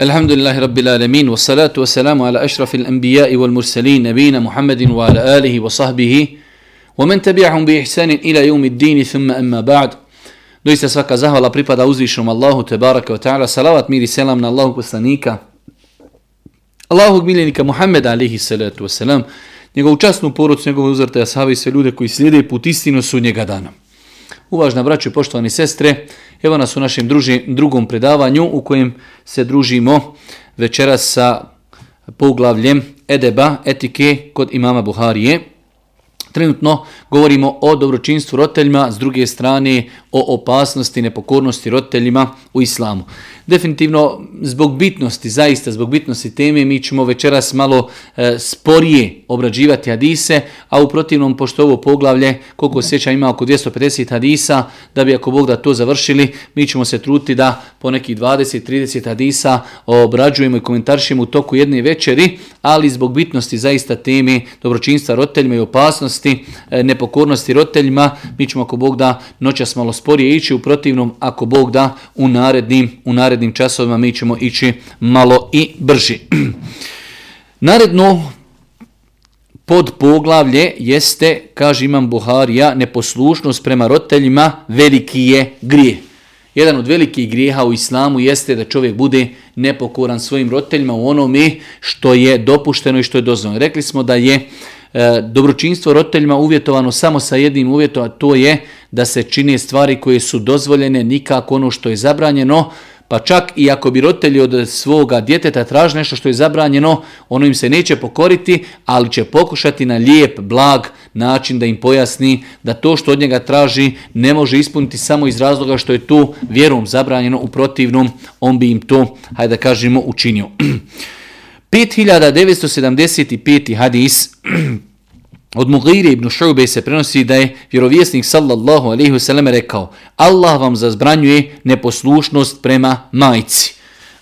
Elhamdülillahi Rabbil Alemin ve salatu ve selamu ala eşrafil enbiyai vel murselin nebina Muhammedin ve ala alihi ve sahbihi ve men tebi'ahum bi ihsanin ila yevmiddini thumme emma ba'd. Doista svaka zahvala pripada uzvišnom Allahu tebaraka ve ta'ala. Salavat miri selam na Allahu poslanika. Allahog miljenika Muhammeda alihi salatu ve salam, Njegovu časnu porucu, njegove uzrte ashabi i sve ljude koji slijede put istinu su njega dana. Uvažna braćo i poštovani sestre, evo nas u našem druži, drugom predavanju u kojem se družimo večeras sa poglavljem edeba, etike kod imama Buharije. Trenutno govorimo o dobročinstvu roditeljima, s druge strane o opasnosti, nepokornosti roditeljima u islamu. Definitivno zbog bitnosti, zaista zbog bitnosti teme, mi ćemo večeras malo e, sporije obrađivati hadise, a u protivnom, pošto ovo poglavlje, koliko sjeća ima oko 250 hadisa, da bi ako Bog da to završili, mi ćemo se truti da po nekih 20-30 hadisa obrađujemo i komentaršimo u toku jedne večeri, ali zbog bitnosti zaista teme dobročinstva roditeljima i opasnosti, e, nepokornosti roditeljima, mi ćemo ako Bog da noćas malo sporije ići, u protivnom ako Bog da u narednim, u narednim časovima mi ćemo ići malo i brži. Naredno pod poglavlje jeste, kaže imam Buharija, neposlušnost prema roditeljima veliki je grije. Jedan od velikih grijeha u islamu jeste da čovjek bude nepokoran svojim roditeljima u onome što je dopušteno i što je dozvoljeno. Rekli smo da je dobročinstvo roditeljima uvjetovano samo sa jednim uvjetom, a to je da se čine stvari koje su dozvoljene, nikako ono što je zabranjeno, pa čak i ako bi roditelji od svoga djeteta tražili nešto što je zabranjeno, ono im se neće pokoriti, ali će pokušati na lijep, blag način da im pojasni da to što od njega traži ne može ispuniti samo iz razloga što je to vjerom zabranjeno, u protivnom on bi im to, hajde da kažemo, učinio. 5975. hadis od Mughire ibn Šube se prenosi da je vjerovjesnik sallallahu alaihi wasallam rekao Allah vam zazbranjuje neposlušnost prema majci.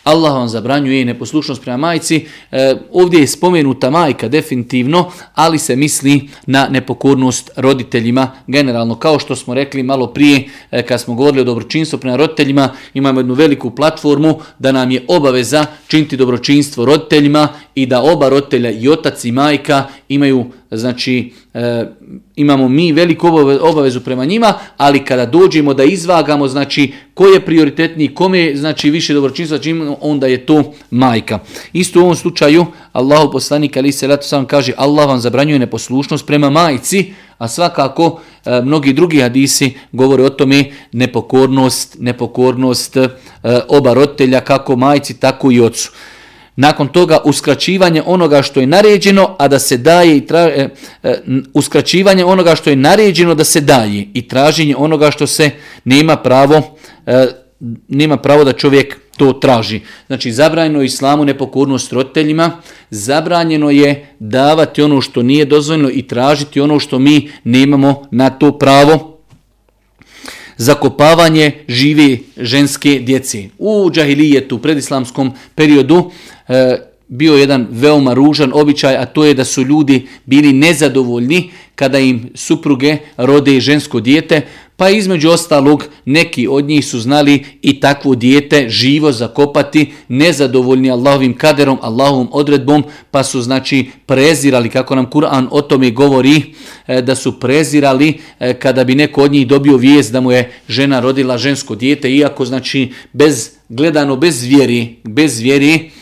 Allah vam zabranjuje neposlušnost prema majci. E, ovdje je spomenuta majka definitivno, ali se misli na nepokornost roditeljima generalno. Kao što smo rekli malo prije e, kad smo govorili o dobročinstvu prema roditeljima, imamo jednu veliku platformu da nam je obaveza činiti dobročinstvo roditeljima i da oba roditelja i otac i majka imaju znači e, imamo mi veliku obavezu prema njima, ali kada dođemo da izvagamo, znači ko je prioritetniji, kome je znači više dobročinstva, znači, onda je to majka. Isto u ovom slučaju Allahu poslanik ali se leto sam kaže Allah vam zabranjuje neposlušnost prema majci, a svakako e, mnogi drugi hadisi govore o tome nepokornost, nepokornost e, oba roditelja kako majci tako i ocu. Nakon toga uskraćivanje onoga što je naređeno, a da se daje i tra... E, e, uskraćivanje onoga što je naređeno da se daje i traženje onoga što se nema pravo e, nema pravo da čovjek to traži. Znači zabranjeno je islamu nepokornost roditeljima, zabranjeno je davati ono što nije dozvoljeno i tražiti ono što mi nemamo na to pravo zakopavanje žive ženske djece. U džahilijetu, predislamskom periodu, bio jedan veoma ružan običaj, a to je da su ljudi bili nezadovoljni kada im supruge rode žensko dijete, pa između ostalog neki od njih su znali i takvo dijete živo zakopati, nezadovoljni Allahovim kaderom, Allahovom odredbom, pa su znači prezirali, kako nam Kur'an o tome govori, e, da su prezirali e, kada bi neko od njih dobio vijest da mu je žena rodila žensko dijete, iako znači bez gledano bez vjeri, bez vjeri, E,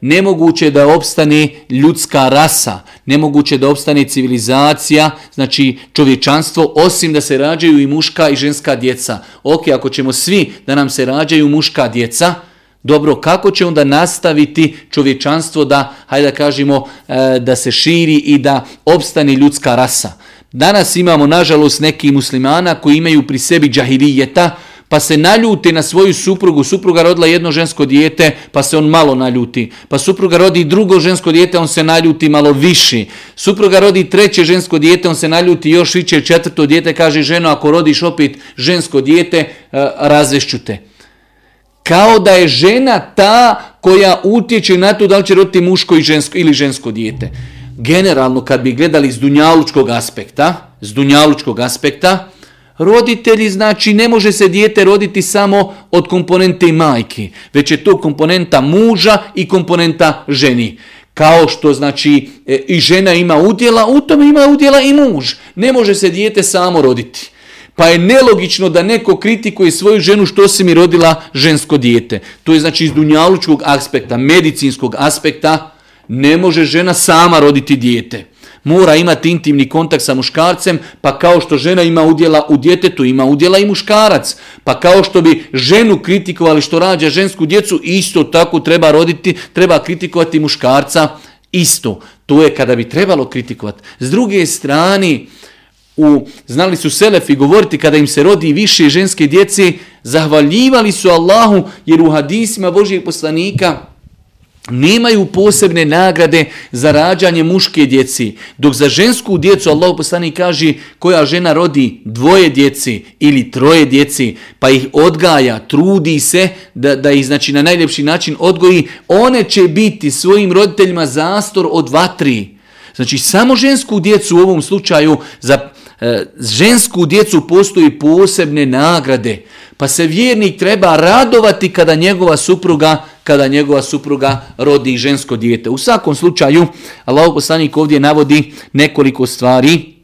nemoguće da opstane ljudska rasa, nemoguće da opstane civilizacija, znači čovječanstvo, osim da se rađaju i muška i ženska djeca. Ok, ako ćemo svi da nam se rađaju muška djeca, dobro, kako će onda nastaviti čovječanstvo da, hajde da kažemo, e, da se širi i da opstane ljudska rasa? Danas imamo, nažalost, neki muslimana koji imaju pri sebi džahilijeta, pa se naljuti na svoju suprugu, supruga rodila jedno žensko dijete, pa se on malo naljuti. Pa supruga rodi drugo žensko dijete, on se naljuti malo više. Supruga rodi treće žensko dijete, on se naljuti još više, četvrto dijete, kaže ženo, ako rodiš opet žensko dijete, e, razvešću te. Kao da je žena ta koja utječe na to da li će roditi muško i žensko, ili žensko dijete. Generalno, kad bi gledali s dunjalučkog aspekta, s dunjalučkog aspekta, Roditelji znači ne može se dijete roditi samo od komponente majke, već je to komponenta muža i komponenta ženi. Kao što znači e, i žena ima udjela, u tome ima udjela i muž. Ne može se dijete samo roditi. Pa je nelogično da neko kritikuje svoju ženu što se mi rodila žensko dijete. To je znači iz dunjalučkog aspekta, medicinskog aspekta, ne može žena sama roditi dijete. Mora imati intimni kontakt sa muškarcem, pa kao što žena ima udjela u djetetu, ima udjela i muškarac. Pa kao što bi ženu kritikovali što rađa žensku djecu, isto tako treba roditi, treba kritikovati muškarca, isto. To je kada bi trebalo kritikovati. S druge strane, u, znali su Selefi govoriti kada im se rodi više ženske djece, zahvaljivali su Allahu jer u hadisima Božijeg poslanika nemaju posebne nagrade za rađanje muške djeci. Dok za žensku djecu Allah poslanik kaže koja žena rodi dvoje djeci ili troje djeci pa ih odgaja, trudi se da, da ih znači, na najljepši način odgoji, one će biti svojim roditeljima zastor od vatri. Znači samo žensku djecu u ovom slučaju za žensku djecu postoji posebne nagrade, pa se vjernik treba radovati kada njegova supruga kada njegova supruga rodi žensko dijete. U svakom slučaju, Allah poslanik ovdje navodi nekoliko stvari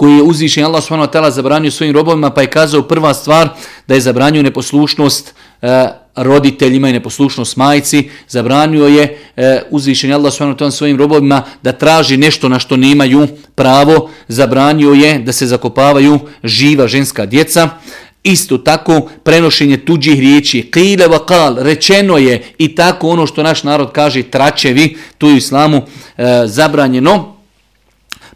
koji je uzvišen Allah subhanahu wa zabranio svojim robovima, pa je kazao prva stvar da je zabranio neposlušnost e, roditeljima i neposlušnost majci, zabranio je e, uzvišen Allah subhanahu svojim robovima da traži nešto na što nemaju pravo, zabranio je da se zakopavaju živa ženska djeca, Isto tako prenošenje tuđih riječi, qile wa rečeno je i tako ono što naš narod kaže tračevi, to je u islamu e, zabranjeno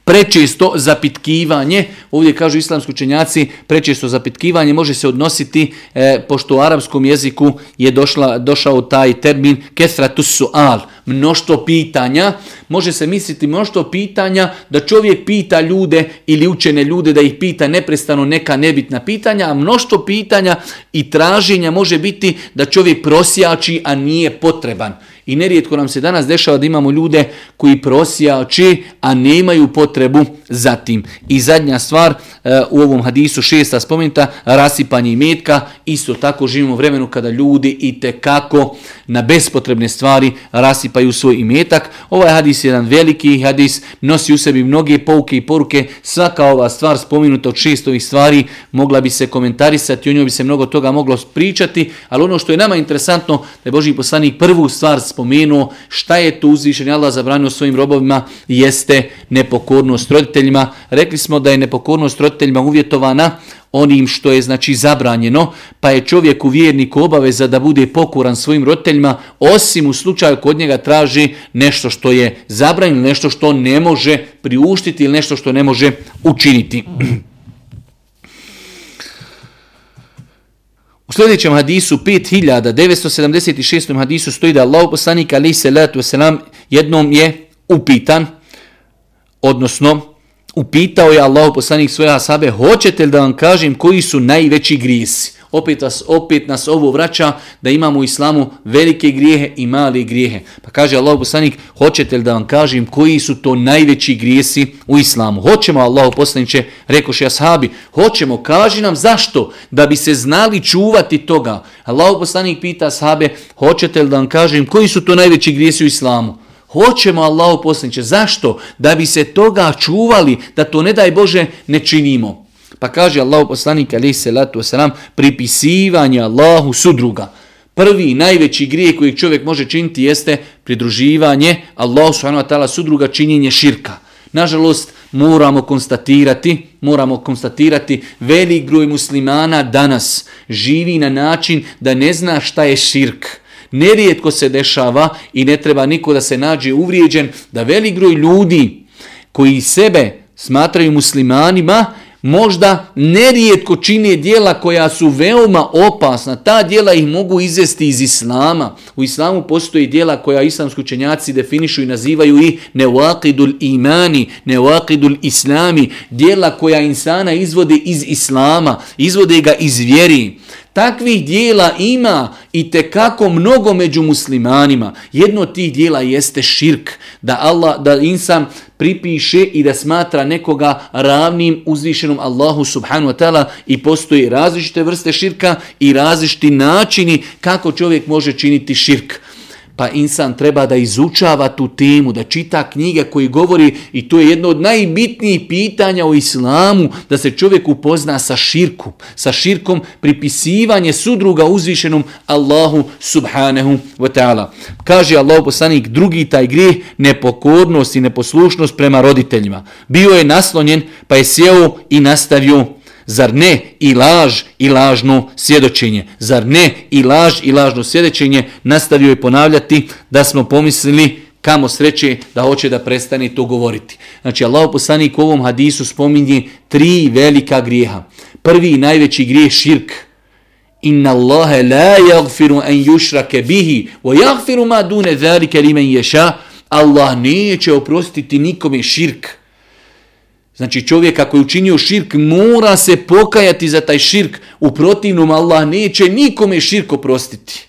prečesto zapitkivanje, ovdje kažu islamski učenjaci, prečesto zapitkivanje može se odnositi, e, pošto u arapskom jeziku je došla, došao taj termin kesratus su'al, mnoštvo pitanja, može se misliti mnoštvo pitanja da čovjek pita ljude ili učene ljude da ih pita neprestano neka nebitna pitanja, a mnoštvo pitanja i traženja može biti da čovjek prosjači, a nije potreban. I nerijetko nam se danas dešava da imamo ljude koji prosijači, a nemaju potrebu za tim. I zadnja stvar, e, u ovom hadisu šesta spomenuta, rasipanje imetka. Isto tako živimo u vremenu kada ljudi i kako na bespotrebne stvari rasipaju svoj imetak. Ovaj hadis je jedan veliki hadis, nosi u sebi mnoge pouke i poruke. Svaka ova stvar spomenuta od šest ovih stvari mogla bi se komentarisati, o njoj bi se mnogo toga moglo pričati, ali ono što je nama interesantno, da je Boži poslanik prvu stvar spomenuo šta je tu uzvišen Allah zabranio svojim robovima jeste nepokornost roditeljima. Rekli smo da je nepokornost roditeljima uvjetovana onim što je znači zabranjeno, pa je čovjeku vjernik obaveza da bude pokoran svojim roditeljima, osim u slučaju kod njega traži nešto što je zabranjeno, nešto što ne može priuštiti ili nešto što ne može učiniti. U sljedećem hadisu 5976. hadisu stoji da Allah poslanik ali salatu wasalam jednom je upitan, odnosno upitao je Allah poslanik svoje asabe, hoćete li da vam kažem koji su najveći grijesi? Opet, vas, opet nas ovo vraća da imamo u islamu velike grijehe i male grijehe. Pa kaže Allah poslanik, hoćete li da vam kažem koji su to najveći grijesi u islamu? Hoćemo Allah poslaniće, rekoše ashabi, hoćemo, kaži nam zašto? Da bi se znali čuvati toga. Allah poslanik pita ashabe, hoćete li da vam kažem koji su to najveći grijesi u islamu? Hoćemo Allahu poslaniće. Zašto? Da bi se toga čuvali, da to ne daj Bože ne činimo. Pa kaže Allahu poslanik alaih salatu wasalam, pripisivanje Allahu sudruga. Prvi najveći grijeh koji čovjek može činiti jeste pridruživanje Allahu subhanahu wa ta'ala sudruga činjenje širka. Nažalost, moramo konstatirati, moramo konstatirati velik broj muslimana danas živi na način da ne zna šta je širk. Nerijetko se dešava i ne treba niko da se nađe uvrijeđen da velik broj ljudi koji sebe smatraju muslimanima možda nerijetko čine dijela koja su veoma opasna. Ta dijela ih mogu izvesti iz islama. U islamu postoji dijela koja islamski učenjaci definišu i nazivaju i nevakidul imani, nevakidul islami. Dijela koja insana izvode iz islama, izvode ga iz vjeri. Takvih dijela ima i te kako mnogo među muslimanima. Jedno od tih dijela jeste širk, da Allah, da insan pripiše i da smatra nekoga ravnim uzvišenom Allahu subhanu wa ta'ala i postoji različite vrste širka i različiti načini kako čovjek može činiti širk pa insan treba da izučava tu temu, da čita knjige koji govori i to je jedno od najbitnijih pitanja u islamu, da se čovjek upozna sa širkom, sa širkom pripisivanje sudruga uzvišenom Allahu subhanahu wa ta'ala. Kaže Allah poslanik, drugi taj grijeh, nepokornost i neposlušnost prema roditeljima. Bio je naslonjen, pa je sjeo i nastavio Zar ne i laž i lažno svjedočenje? Zar ne i laž i lažno svjedočenje? Nastavio je ponavljati da smo pomislili kamo sreće da hoće da prestane to govoriti. Znači Allah poslanik u ovom hadisu spominje tri velika grijeha. Prvi i najveći grijeh širk. Inna Allahe la jagfiru en yušrake bihi wa jagfiru ma dune zalike li men ješa. Allah neće oprostiti nikome širk. Znači čovjek ako je učinio širk mora se pokajati za taj širk. U protivnom Allah neće nikome širk oprostiti.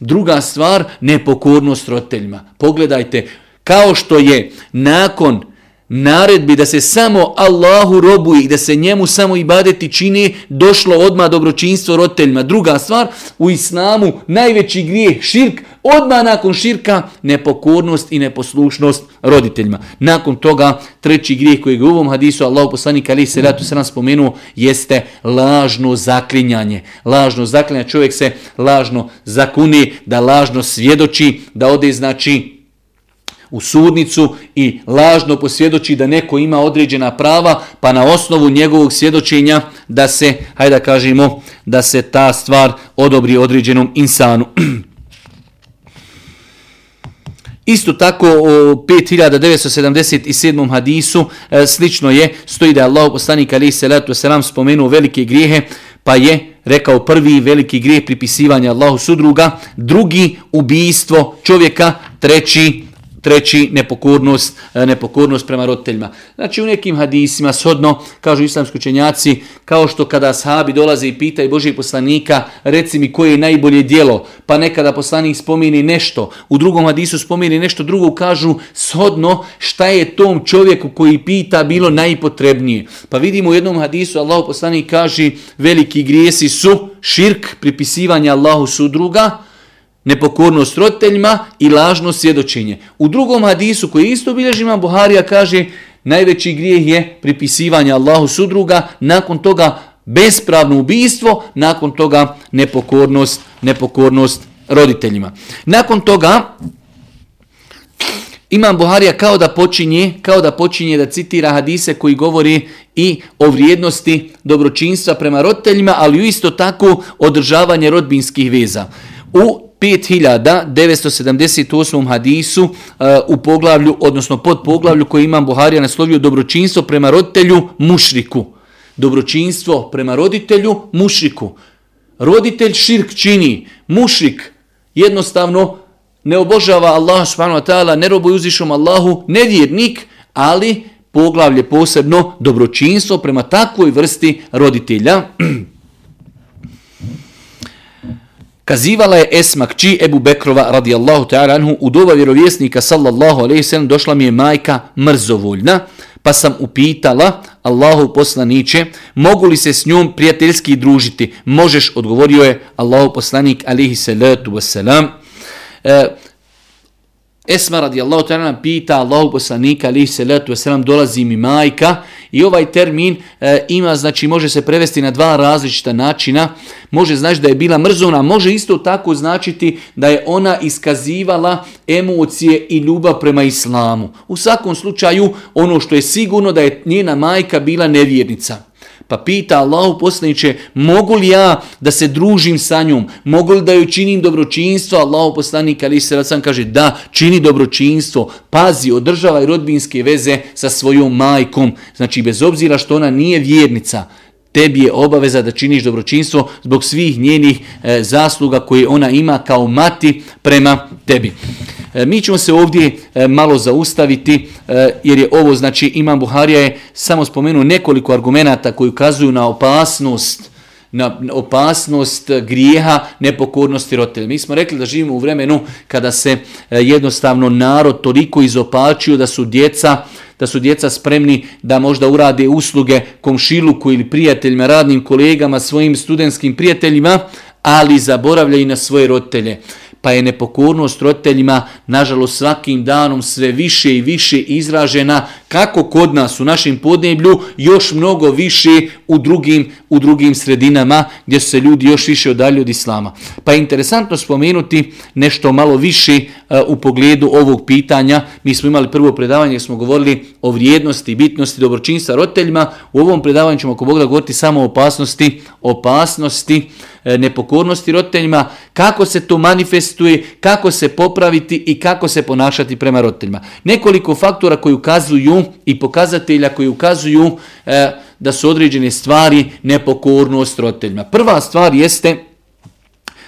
Druga stvar, nepokornost roditeljima. Pogledajte, kao što je nakon naredbi da se samo Allahu robuje i da se njemu samo ibadeti čini, došlo odmah dobročinstvo roditeljima. Druga stvar, u islamu najveći grijeh širk, odmah nakon širka nepokornost i neposlušnost roditeljima. Nakon toga treći grijeh koji je u ovom hadisu Allah poslanik ali se ratu se nam spomenuo jeste lažno zaklinjanje. Lažno zaklinjanje, čovjek se lažno zakuni, da lažno svjedoči, da ode znači u sudnicu i lažno posvjedoči da neko ima određena prava, pa na osnovu njegovog svjedočenja da se, hajde kažemo, da se ta stvar odobri određenom insanu. Isto tako u 5977. hadisu e, slično je, stoji da je Allah poslanik ali se letu selam spomenuo velike grijehe, pa je rekao prvi veliki grijeh pripisivanja Allahu sudruga, drugi ubijstvo čovjeka, treći treći nepokornost, e, nepokornost prema roditeljima. Znači u nekim hadisima shodno, kažu islamski učenjaci, kao što kada sahabi dolaze i pitaju Božih poslanika, reci mi koje je najbolje dijelo, pa nekada poslanik spomini nešto, u drugom hadisu spomini nešto drugo, kažu shodno šta je tom čovjeku koji pita bilo najpotrebnije. Pa vidimo u jednom hadisu Allah poslanik kaže veliki grijesi su širk, pripisivanje Allahu sudruga, nepokornost roditeljima i lažno svjedočenje. U drugom hadisu koji isto bilježi imam Buharija kaže najveći grijeh je pripisivanje Allahu sudruga, nakon toga bespravno ubijstvo, nakon toga nepokornost, nepokornost roditeljima. Nakon toga Imam Buharija kao da počinje, kao da počinje da citira hadise koji govori i o vrijednosti dobročinstva prema roditeljima, ali isto tako održavanje rodbinskih veza. U 5978. hadisu uh, u poglavlju, odnosno pod poglavlju koji imam Buharija naslovio dobročinstvo prema roditelju mušriku. Dobročinstvo prema roditelju mušriku. Roditelj širk čini, mušrik jednostavno ne obožava Allah subhanahu wa ta'ala, ne robuje uzvišom Allahu, nevjernik, ali poglavlje posebno dobročinstvo prema takvoj vrsti roditelja. Kazivala je Esma kći Ebu Bekrova radijallahu ta'ala anhu. U doba vjerovjesnika sallallahu alaihi sallam došla mi je majka mrzovoljna pa sam upitala Allahu poslaniće mogu li se s njom prijateljski družiti? Možeš odgovorio je Allahu poslanik alaihi salatu wasalam e, Esma radijallahu ta'ala pita Allahu poslanika alaihi salatu wasalam dolazi mi majka i ovaj termin e, ima, znači može se prevesti na dva različita načina. Može znači da je bila mrzona, može isto tako značiti da je ona iskazivala emocije i ljubav prema islamu. U svakom slučaju ono što je sigurno da je njena majka bila nevjernica. Pa pita Allahu poslaniće, mogu li ja da se družim sa njom? Mogu li da joj činim dobročinstvo? Allahu poslanik ali se sam kaže da, čini dobročinstvo, pazi, održavaj rodbinske veze sa svojom majkom. Znači bez obzira što ona nije vjernica, tebi je obaveza da činiš dobročinstvo zbog svih njenih e, zasluga koje ona ima kao mati prema tebi. E, mi ćemo se ovdje e, malo zaustaviti e, jer je ovo, znači Imam Buharija je samo spomenuo nekoliko argumenata koji ukazuju na opasnost na opasnost grijeha nepokornosti roditelja. Mi smo rekli da živimo u vremenu kada se e, jednostavno narod toliko izopačio da su djeca da su djeca spremni da možda urade usluge komšiluku ili prijateljima, radnim kolegama, svojim studentskim prijateljima, ali zaboravljaju na svoje roditelje pa je nepokornost roditeljima nažalost svakim danom sve više i više izražena kako kod nas u našem podneblju još mnogo više u drugim, u drugim sredinama gdje su se ljudi još više odalju od islama. Pa je interesantno spomenuti nešto malo više uh, u pogledu ovog pitanja. Mi smo imali prvo predavanje gdje smo govorili o vrijednosti bitnosti dobročinstva roditeljima. U ovom predavanju ćemo ako Bog govoriti samo o opasnosti, opasnosti E, nepokornosti roditeljima, kako se to manifestuje, kako se popraviti i kako se ponašati prema roditeljima. Nekoliko faktora koji ukazuju i pokazatelja koji ukazuju e, da su određene stvari nepokornost roditeljima. Prva stvar jeste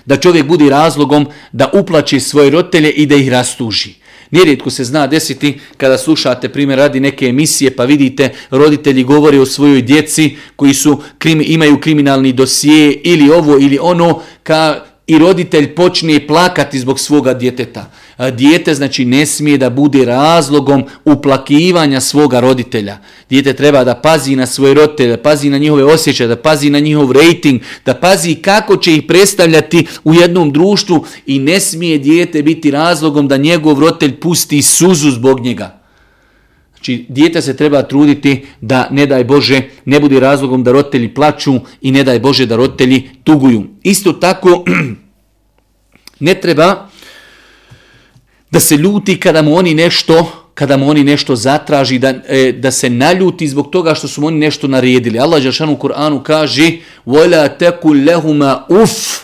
da čovjek budi razlogom da uplaći svoje roditelje i da ih rastuži. Nerijetko se zna desiti kada slušate primjer radi neke emisije pa vidite roditelji govore o svojoj djeci koji su imaju kriminalni dosije ili ovo ili ono ka i roditelj počne plakati zbog svoga djeteta. Dijete znači ne smije da bude razlogom uplakivanja svoga roditelja. Dijete treba da pazi na svoje roditelje, da pazi na njihove osjećaje, da pazi na njihov rating, da pazi kako će ih predstavljati u jednom društvu i ne smije dijete biti razlogom da njegov roditelj pusti suzu zbog njega. Znači, dijete se treba truditi da, ne daj Bože, ne bude razlogom da roditelji plaću i ne daj Bože da roditelji tuguju. Isto tako, ne treba da se ljuti kada mu oni nešto kada mu oni nešto zatraži, da, e, da se naljuti zbog toga što su mu oni nešto naredili. Allah Đeršan u Kur'anu kaže وَلَا تَكُلْ لَهُمَا uf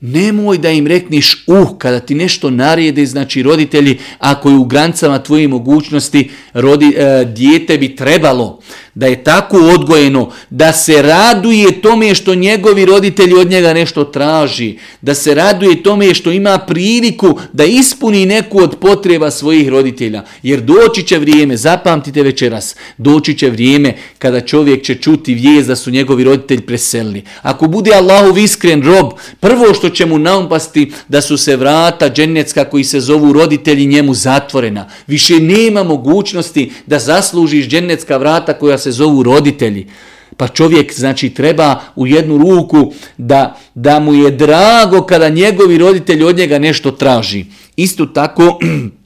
Nemoj da im rekniš uh, kada ti nešto narijede, znači roditelji, ako je u grancama tvoje mogućnosti, rodi, e, dijete bi trebalo da je tako odgojeno, da se raduje tome što njegovi roditelji od njega nešto traži, da se raduje tome što ima priliku da ispuni neku od potreba svojih roditelja. Jer doći će vrijeme, zapamtite večeras, doći će vrijeme kada čovjek će čuti vijest da su njegovi roditelji preselili. Ako bude Allahov iskren rob, prvo što će mu naumpasti da su se vrata dženecka koji se zovu roditelji njemu zatvorena. Više nema mogućnosti da zaslužiš dženecka vrata koja se zovu roditelji. Pa čovjek znači treba u jednu ruku da, da mu je drago kada njegovi roditelji od njega nešto traži. Isto tako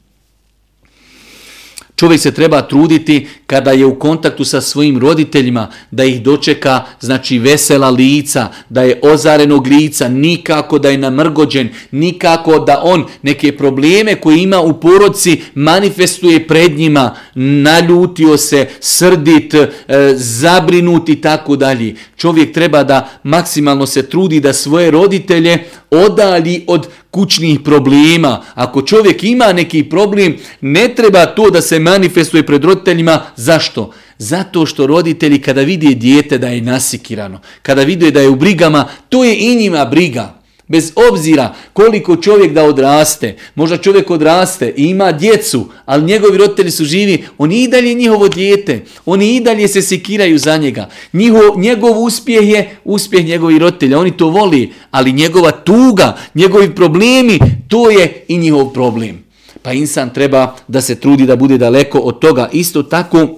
Čovjek se treba truditi kada je u kontaktu sa svojim roditeljima da ih dočeka znači vesela lica, da je ozarenog lica, nikako da je namrgođen, nikako da on neke probleme koje ima u porodci manifestuje pred njima, naljutio se, srdit, e, zabrinut i tako dalje. Čovjek treba da maksimalno se trudi da svoje roditelje odali od kućnih problema. Ako čovjek ima neki problem, ne treba to da se manifestuje pred roditeljima. Zašto? Zato što roditelji kada vide dijete da je nasikirano, kada vide da je u brigama, to je i njima briga. Bez obzira koliko čovjek da odraste, možda čovjek odraste i ima djecu, ali njegovi roditelji su živi, on i dalje njihovo dijete, oni i dalje se sekiraju za njega. Njihov, njegov uspjeh je uspjeh njegovih roditelja, oni to voli, ali njegova tuga, njegovi problemi, to je i njihov problem. Pa insan treba da se trudi da bude daleko od toga. Isto tako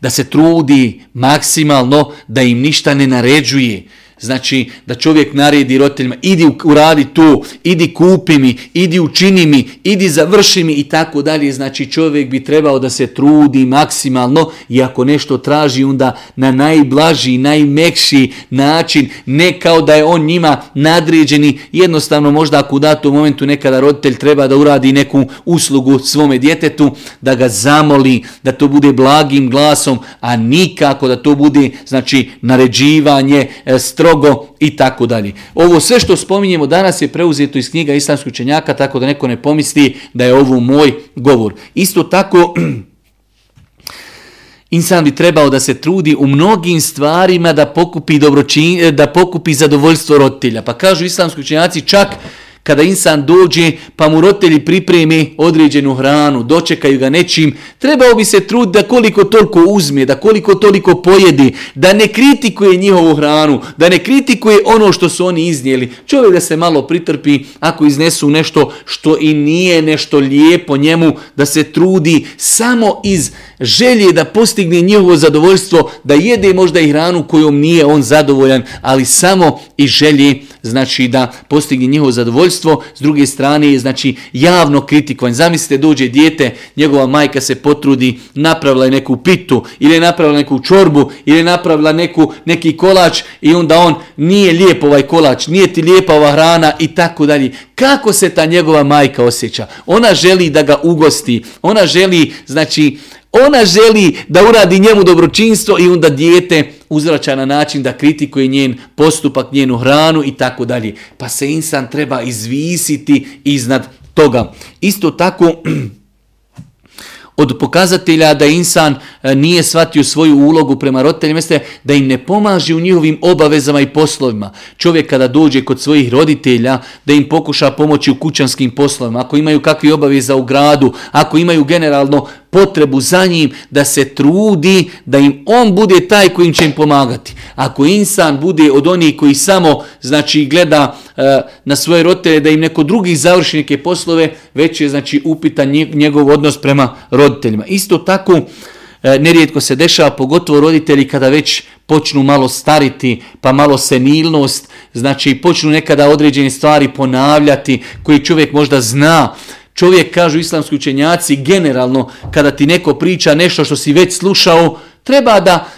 da se trudi maksimalno da im ništa ne naređuje. Znači da čovjek naredi roditeljima, idi uradi to, idi kupi mi, idi učini mi, idi završi mi i tako dalje. Znači čovjek bi trebao da se trudi maksimalno i ako nešto traži onda na najblaži, najmekši način, ne kao da je on njima nadređeni, jednostavno možda ako u datom momentu nekada roditelj treba da uradi neku uslugu svome djetetu, da ga zamoli, da to bude blagim glasom, a nikako da to bude znači naređivanje, strog strogo i tako dalje. Ovo sve što spominjemo danas je preuzeto iz knjiga islamskog učenjaka, tako da neko ne pomisli da je ovo moj govor. Isto tako, insan bi trebao da se trudi u mnogim stvarima da pokupi, dobročin, da pokupi zadovoljstvo roditelja. Pa kažu islamski učenjaci čak Kada insan dođe pa mu roditelji pripremi određenu hranu, dočekaju ga nečim, trebao bi se trud da koliko toliko uzme, da koliko toliko pojedi, da ne kritikuje njihovu hranu, da ne kritikuje ono što su oni iznijeli. Čovjek da se malo pritrpi ako iznesu nešto što i nije nešto lijepo njemu, da se trudi samo iz želje da postigne njihovo zadovoljstvo, da jede možda i hranu kojom nije on zadovoljan, ali samo i želje znači da postigne njihovo zadovoljstvo, s druge strane znači javno kritikovan. Zamislite dođe dijete, njegova majka se potrudi, napravila je neku pitu ili je napravila neku čorbu ili je napravila neku, neki kolač i onda on nije lijep ovaj kolač, nije ti lijepa ova hrana i tako dalje. Kako se ta njegova majka osjeća? Ona želi da ga ugosti, ona želi znači ona želi da uradi njemu dobročinstvo i onda dijete uzvraća na način da kritikuje njen postupak, njenu hranu i tako dalje. Pa se insan treba izvisiti iznad toga. Isto tako od pokazatelja da insan e, nije shvatio svoju ulogu prema roditeljima jeste da im ne pomaže u njihovim obavezama i poslovima. Čovjek kada dođe kod svojih roditelja da im pokuša pomoći u kućanskim poslovima, ako imaju kakve obaveza u gradu, ako imaju generalno potrebu za njim da se trudi da im on bude taj kojim će im pomagati. Ako insan bude od onih koji samo znači gleda e, na svoje roditelje da im neko drugi završi neke poslove, već je znači upitan njegov odnos prema roditeljima. Isto tako e, nerijetko se dešava, pogotovo roditelji kada već počnu malo stariti, pa malo senilnost, znači počnu nekada određene stvari ponavljati koji čovjek možda zna, Čovjek, kažu islamski učenjaci, generalno, kada ti neko priča nešto što si već slušao, treba da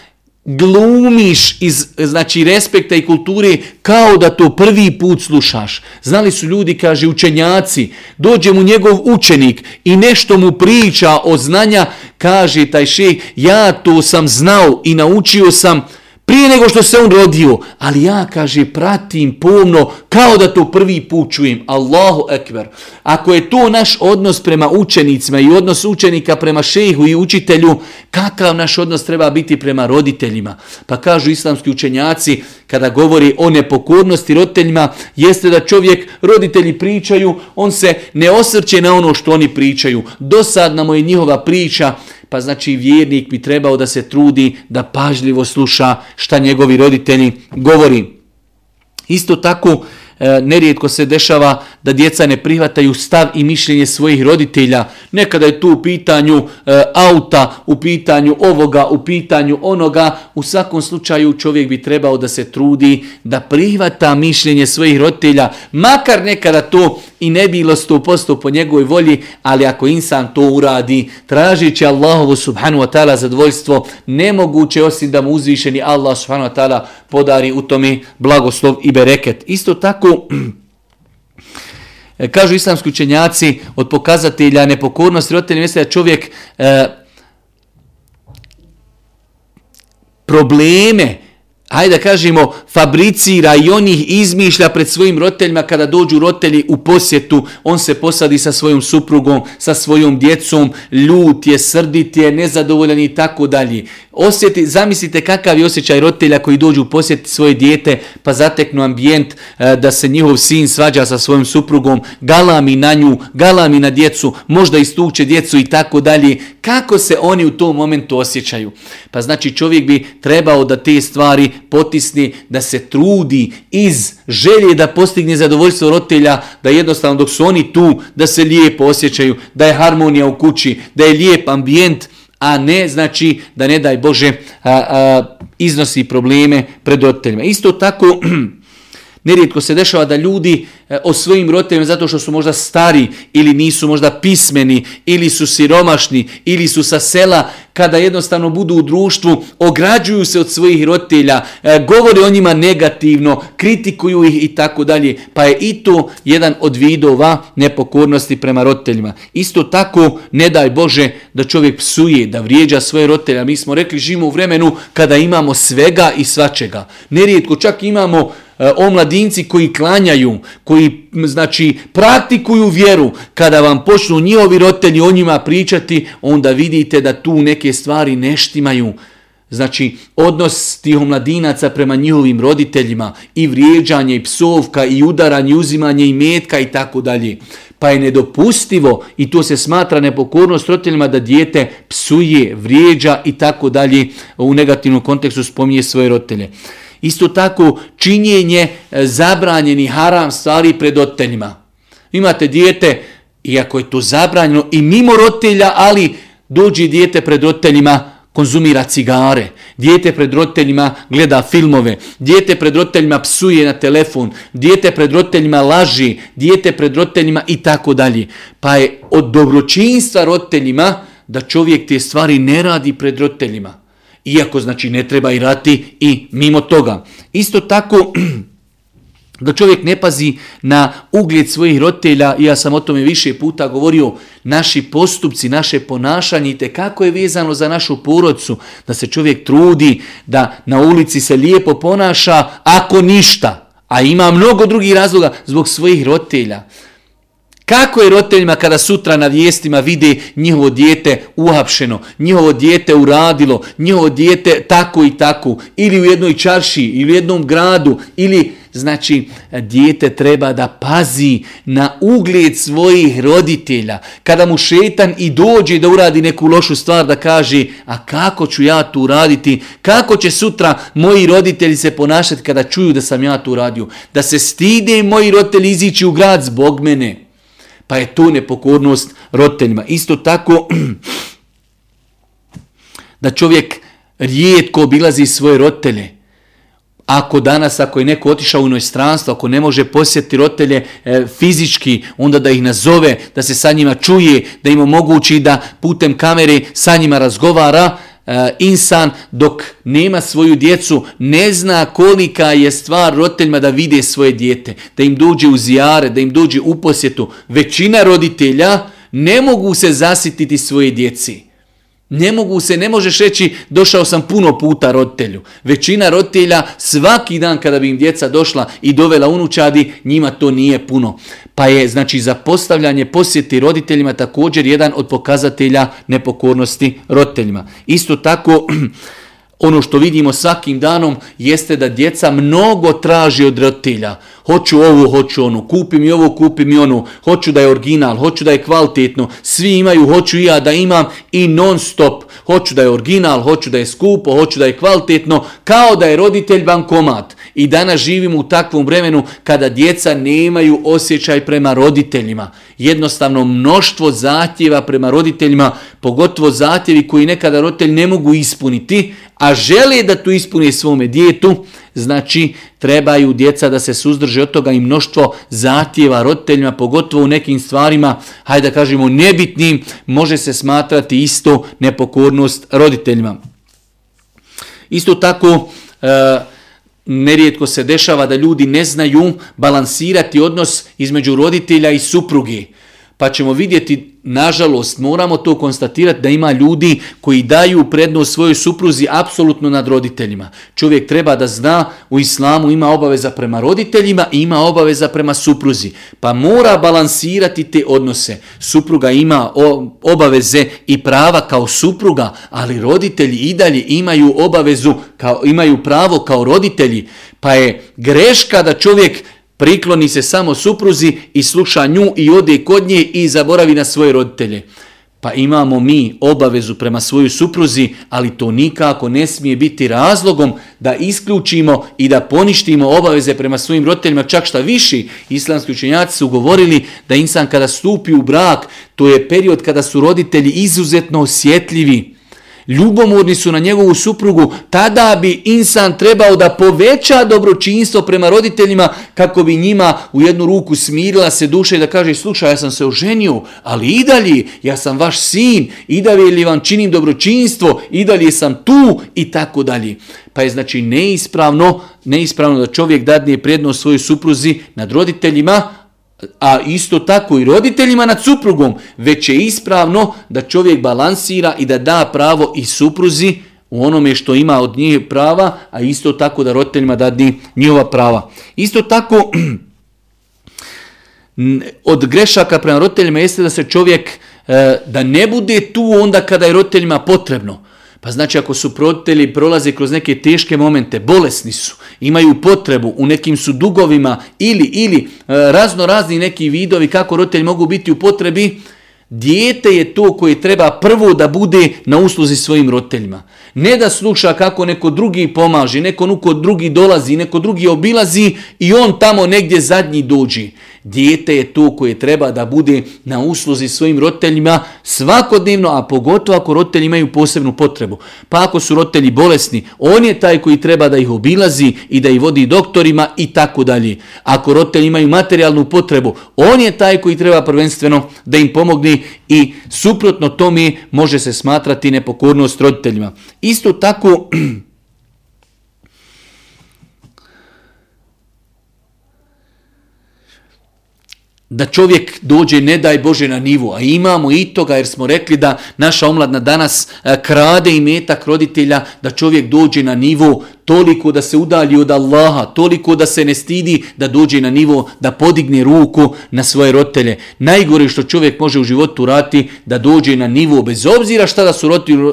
glumiš iz znači respekta i kulture kao da to prvi put slušaš. Znali su ljudi, kaže učenjaci, dođe mu njegov učenik i nešto mu priča o znanja, kaže taj šej, ja to sam znao i naučio sam, prije nego što se on rodio, ali ja, kaže, pratim pomno kao da to prvi put čujem. Allahu ekber. Ako je to naš odnos prema učenicima i odnos učenika prema šehu i učitelju, kakav naš odnos treba biti prema roditeljima? Pa kažu islamski učenjaci, kada govori o nepokornosti roditeljima, jeste da čovjek, roditelji pričaju, on se ne osrće na ono što oni pričaju. Dosadna mu je njihova priča, pa znači vjernik bi trebao da se trudi da pažljivo sluša šta njegovi roditelji govori. Isto tako E, nerijetko se dešava da djeca ne prihvataju stav i mišljenje svojih roditelja. Nekada je tu u pitanju e, auta, u pitanju ovoga, u pitanju onoga. U svakom slučaju čovjek bi trebao da se trudi da prihvata mišljenje svojih roditelja, makar nekada to i ne bilo 100% po njegovoj volji, ali ako insan to uradi, tražići Allahovu subhanu wa ta'ala zadovoljstvo, nemoguće osim da mu uzvišeni Allah subhanu wa ta'ala podari u tome blagoslov i bereket. Isto tako, kažu islamski učenjaci od pokazatelja nepokornosti roditelja, misle da čovjek e, probleme hajde da kažemo, fabricira i on ih izmišlja pred svojim roditeljima kada dođu roditelji u posjetu, on se posadi sa svojom suprugom, sa svojom djecom, ljut je, srdit je, nezadovoljan i tako dalje. Osjeti, zamislite kakav je osjećaj roditelja koji dođu u posjeti svoje dijete pa zateknu ambijent e, da se njihov sin svađa sa svojom suprugom, galami na nju, galami na djecu, možda istuče djecu i tako dalje. Kako se oni u tom momentu osjećaju? Pa znači čovjek bi trebao da te stvari potisni, da se trudi iz želje da postigne zadovoljstvo roditelja, da jednostavno dok su oni tu, da se lijepo osjećaju, da je harmonija u kući, da je lijep ambijent, a ne znači da ne daj Bože a, a, iznosi probleme pred roditeljima. Isto tako, nerijetko se dešava da ljudi E, o svojim roditeljima zato što su možda stari ili nisu možda pismeni ili su siromašni ili su sa sela kada jednostavno budu u društvu ograđuju se od svojih roditelja e, govore o njima negativno kritikuju ih i tako dalje. Pa je i to jedan od vidova nepokornosti prema roditeljima. Isto tako ne daj Bože da čovjek psuje da vrijeđa svoje roditelja mi smo rekli živimo u vremenu kada imamo svega i svačega. Nerijetko čak imamo omladinci koji klanjaju, koji znači praktikuju vjeru, kada vam počnu njihovi roditelji o njima pričati, onda vidite da tu neke stvari neštimaju. Znači, odnos tih omladinaca prema njihovim roditeljima i vrijeđanje i psovka i udaranje, uzimanje i metka i tako dalje. Pa je nedopustivo i to se smatra nepokornost roditeljima da dijete psuje, vrijeđa i tako dalje u negativnom kontekstu spominje svoje roditelje. Isto tako činjenje e, zabranjeni haram stvari pred roditeljima. Imate dijete, iako je to zabranjeno i mimo roditelja, ali dođe dijete pred roditeljima, konzumira cigare, dijete pred roditeljima gleda filmove, dijete pred roditeljima psuje na telefon, dijete pred roditeljima laži, dijete pred roditeljima i tako dalje. Pa je od dobročinstva roditeljima da čovjek te stvari ne radi pred roditeljima. Iako znači ne treba i rati i mimo toga. Isto tako da čovjek ne pazi na ugled svojih roditelja, ja sam o tome više puta govorio, naši postupci, naše ponašanje i kako je vezano za našu porodcu, da se čovjek trudi, da na ulici se lijepo ponaša, ako ništa, a ima mnogo drugih razloga zbog svojih roditelja. Kako je roditeljima kada sutra na vijestima vide njihovo dijete uhapšeno, njihovo dijete uradilo, njihovo dijete tako i tako, ili u jednoj čarši, ili u jednom gradu, ili Znači, dijete treba da pazi na ugled svojih roditelja. Kada mu šetan i dođe da uradi neku lošu stvar, da kaže, a kako ću ja tu uraditi? Kako će sutra moji roditelji se ponašati kada čuju da sam ja tu uradio? Da se stide moji roditelji izići u grad zbog mene. Pa je to nepokornost roditeljima. Isto tako, da čovjek rijetko obilazi svoje roditelje. Ako danas, ako je neko otišao u inostranstvo, ako ne može posjetiti roditelje e, fizički, onda da ih nazove, da se sa njima čuje, da im omogući da putem kamere sa njima razgovara, insan dok nema svoju djecu ne zna kolika je stvar roditeljima da vide svoje dijete, da im dođe u zijare, da im dođe u posjetu. Većina roditelja ne mogu se zasititi svoje djeci. Ne mogu se, ne možeš reći došao sam puno puta roditelju. Većina roditelja svaki dan kada bi im djeca došla i dovela unučadi, njima to nije puno. Pa je znači za postavljanje posjeti roditeljima također jedan od pokazatelja nepokornosti roditeljima. Isto tako ono što vidimo svakim danom jeste da djeca mnogo traži od roditelja. Hoću ovo, hoću ono, kupi mi ovo, kupi mi ono, hoću da je original, hoću da je kvalitetno, svi imaju, hoću i ja da imam i non stop. Hoću da je original, hoću da je skupo, hoću da je kvalitetno, kao da je roditelj bankomat. I danas živimo u takvom vremenu kada djeca nemaju osjećaj prema roditeljima. Jednostavno mnoštvo zahtjeva prema roditeljima, pogotovo zahtjevi koji nekada roditelj ne mogu ispuniti, a žele da tu ispuni svome djetu, znači trebaju djeca da se suzdrže od toga i mnoštvo zahtjeva roditeljima, pogotovo u nekim stvarima, hajde da kažemo nebitnim, može se smatrati isto nepokornost roditeljima. Isto tako, e, nerijetko se dešava da ljudi ne znaju balansirati odnos između roditelja i supruge. Pa ćemo vidjeti nažalost, moramo to konstatirati da ima ljudi koji daju prednost svojoj supruzi apsolutno nad roditeljima. Čovjek treba da zna u islamu ima obaveza prema roditeljima i ima obaveza prema supruzi. Pa mora balansirati te odnose. Supruga ima obaveze i prava kao supruga, ali roditelji i dalje imaju obavezu, kao, imaju pravo kao roditelji. Pa je greška da čovjek prikloni se samo supruzi i sluša nju i ode kod nje i zaboravi na svoje roditelje. Pa imamo mi obavezu prema svojoj supruzi, ali to nikako ne smije biti razlogom da isključimo i da poništimo obaveze prema svojim roditeljima, čak šta viši. Islamski učenjaci su govorili da insan kada stupi u brak, to je period kada su roditelji izuzetno osjetljivi ljubomorni su na njegovu suprugu, tada bi insan trebao da poveća dobročinstvo prema roditeljima kako bi njima u jednu ruku smirila se duša i da kaže slušaj ja sam se oženio, ali i dalje ja sam vaš sin, i dalje vam činim dobročinstvo, i dalje sam tu i tako dalje. Pa je znači neispravno, neispravno da čovjek dadne prednost svojoj supruzi nad roditeljima, a isto tako i roditeljima nad suprugom, već je ispravno da čovjek balansira i da da pravo i supruzi u onome što ima od njih prava, a isto tako da roditeljima dadni njihova prava. Isto tako, od grešaka prema roditeljima jeste da se čovjek, e, da ne bude tu onda kada je roditeljima potrebno. Pa znači ako su roditelji prolaze kroz neke teške momente, bolesni su, imaju potrebu, u nekim su dugovima ili ili e, razno razni neki vidovi kako roditelji mogu biti u potrebi, Dijete je to koje treba prvo da bude na usluzi svojim roditeljima. Ne da sluša kako neko drugi pomaže, neko nuko drugi dolazi, neko drugi obilazi i on tamo negdje zadnji dođi. Dijete je to koje treba da bude na usluzi svojim roditeljima svakodnevno, a pogotovo ako roditelji imaju posebnu potrebu. Pa ako su roditelji bolesni, on je taj koji treba da ih obilazi i da ih vodi doktorima i tako dalje. Ako roditelji imaju materijalnu potrebu, on je taj koji treba prvenstveno da im pomogne i suprotno tome može se smatrati nepokornost roditeljima. Isto tako da čovjek dođe ne daj Bože na nivu, a imamo i toga jer smo rekli da naša omladna danas e, krade i metak roditelja, da čovjek dođe na nivu toliko da se udalji od Allaha, toliko da se ne stidi da dođe na nivo, da podigne ruku na svoje roditelje. Najgore što čovjek može u životu rati da dođe na nivo, bez obzira šta da su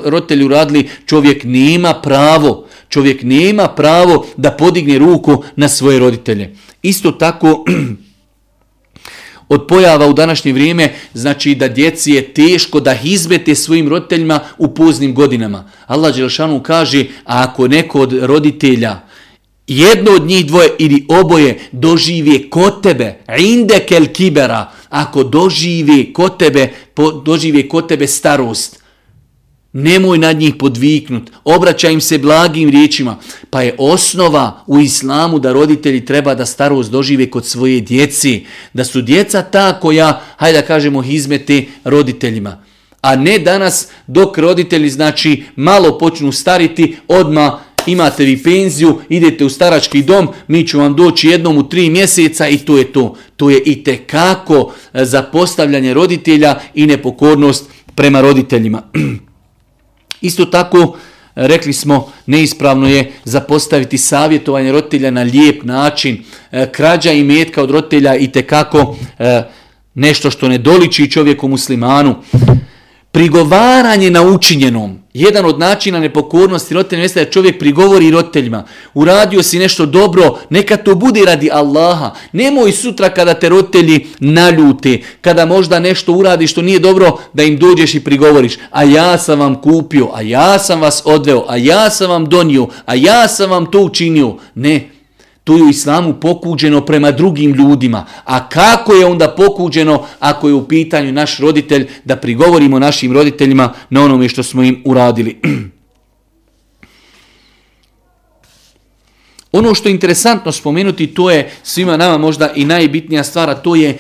roditelji uradili, čovjek nema pravo, čovjek nema pravo da podigne ruku na svoje roditelje. Isto tako, od pojava u današnje vrijeme, znači da djeci je teško da izbete svojim roditeljima u poznim godinama. Allah Đelšanu kaže, a ako neko od roditelja, jedno od njih dvoje ili oboje dožive kod tebe, indekel kibera, ako dožive kod tebe, dožive kod tebe starost, Nemoj nad njih podviknut, obraćaj im se blagim riječima. Pa je osnova u islamu da roditelji treba da starost dožive kod svoje djeci. Da su djeca ta koja, hajde da kažemo, izmete roditeljima. A ne danas dok roditelji znači malo počnu stariti, odma imate vi penziju, idete u starački dom, mi ću vam doći jednom u tri mjeseca i to je to. To je i tekako za postavljanje roditelja i nepokornost prema roditeljima. Isto tako, rekli smo, neispravno je zapostaviti savjetovanje roditelja na lijep način. E, krađa i metka od roditelja i tekako e, nešto što ne doliči čovjeku muslimanu. Prigovaranje na učinjenom. Jedan od načina nepokornosti roditelja jeste da čovjek prigovori roditeljima. Uradio si nešto dobro, neka to bude radi Allaha. Nemoj sutra kada te roditelji naljute, kada možda nešto uradi što nije dobro, da im dođeš i prigovoriš. A ja sam vam kupio, a ja sam vas odveo, a ja sam vam donio, a ja sam vam to učinio. Ne, to je u islamu pokuđeno prema drugim ljudima. A kako je onda pokuđeno ako je u pitanju naš roditelj da prigovorimo našim roditeljima na onome što smo im uradili. Ono što je interesantno spomenuti, to je svima nama možda i najbitnija stvar, to je